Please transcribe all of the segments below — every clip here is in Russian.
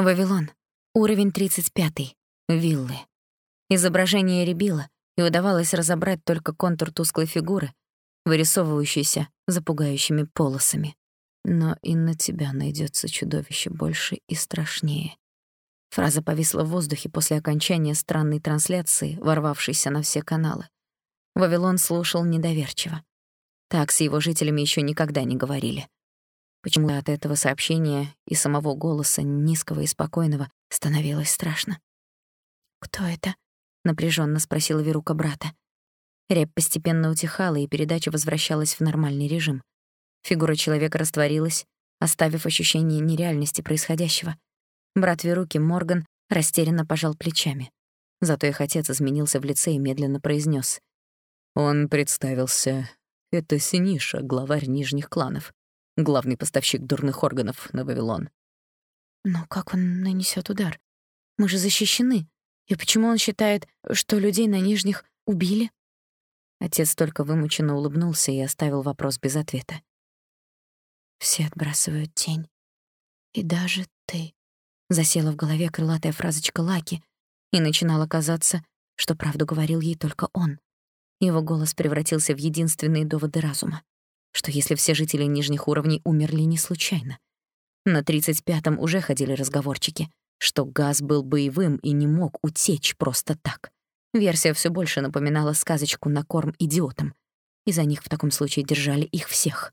Вавилон. Уровень 35. Виллы. Изображение рябило, и удавалось разобрать только контур тусклой фигуры, вырисовывающейся за пугающими полосами. Но и на тебя найдется чудовище больше и страшнее. Фраза повисла в воздухе после окончания странной трансляции, ворвавшейся на все каналы. Вавилон слушал недоверчиво. Так с его жителями еще никогда не говорили. Почему от этого сообщения и самого голоса, низкого и спокойного, становилось страшно. «Кто это?» — напряженно спросила Верука брата. Рябь постепенно утихала, и передача возвращалась в нормальный режим. Фигура человека растворилась, оставив ощущение нереальности происходящего. Брат Веруки, Морган, растерянно пожал плечами. Зато их отец изменился в лице и медленно произнес: Он представился. Это Синиша, главарь нижних кланов, главный поставщик дурных органов на Вавилон. Но как он нанесет удар? Мы же защищены. И почему он считает, что людей на нижних убили? Отец только вымученно улыбнулся и оставил вопрос без ответа. Все отбрасывают тень. И даже ты. Засела в голове крылатая фразочка Лаки, и начинало казаться, что правду говорил ей только он. Его голос превратился в единственные доводы разума, что если все жители нижних уровней умерли не случайно. На 35-м уже ходили разговорчики, что газ был боевым и не мог утечь просто так. Версия все больше напоминала сказочку на корм идиотам, и за них в таком случае держали их всех.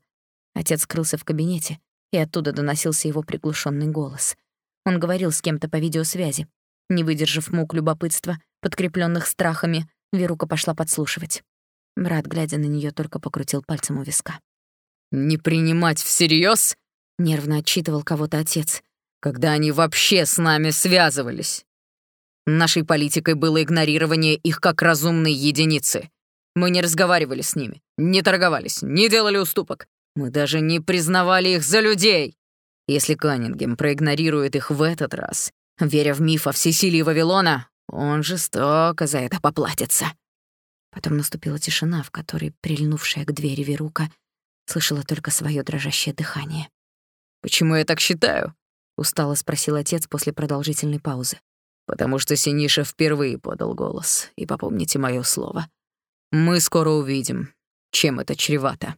Отец скрылся в кабинете, и оттуда доносился его приглушенный голос. Он говорил с кем-то по видеосвязи. Не выдержав мук любопытства, подкрепленных страхами, Верука пошла подслушивать. Брат, глядя на нее, только покрутил пальцем у виска. «Не принимать всерьез? нервно отчитывал кого-то отец. «Когда они вообще с нами связывались? Нашей политикой было игнорирование их как разумной единицы. Мы не разговаривали с ними, не торговались, не делали уступок. Мы даже не признавали их за людей. Если Каннингем проигнорирует их в этот раз, веря в миф о всесилии Вавилона, он жестоко за это поплатится. Потом наступила тишина, в которой, прильнувшая к двери Верука, слышала только свое дрожащее дыхание. «Почему я так считаю?» — устало спросил отец после продолжительной паузы. «Потому что Синиша впервые подал голос, и попомните моё слово. Мы скоро увидим, чем это чревато».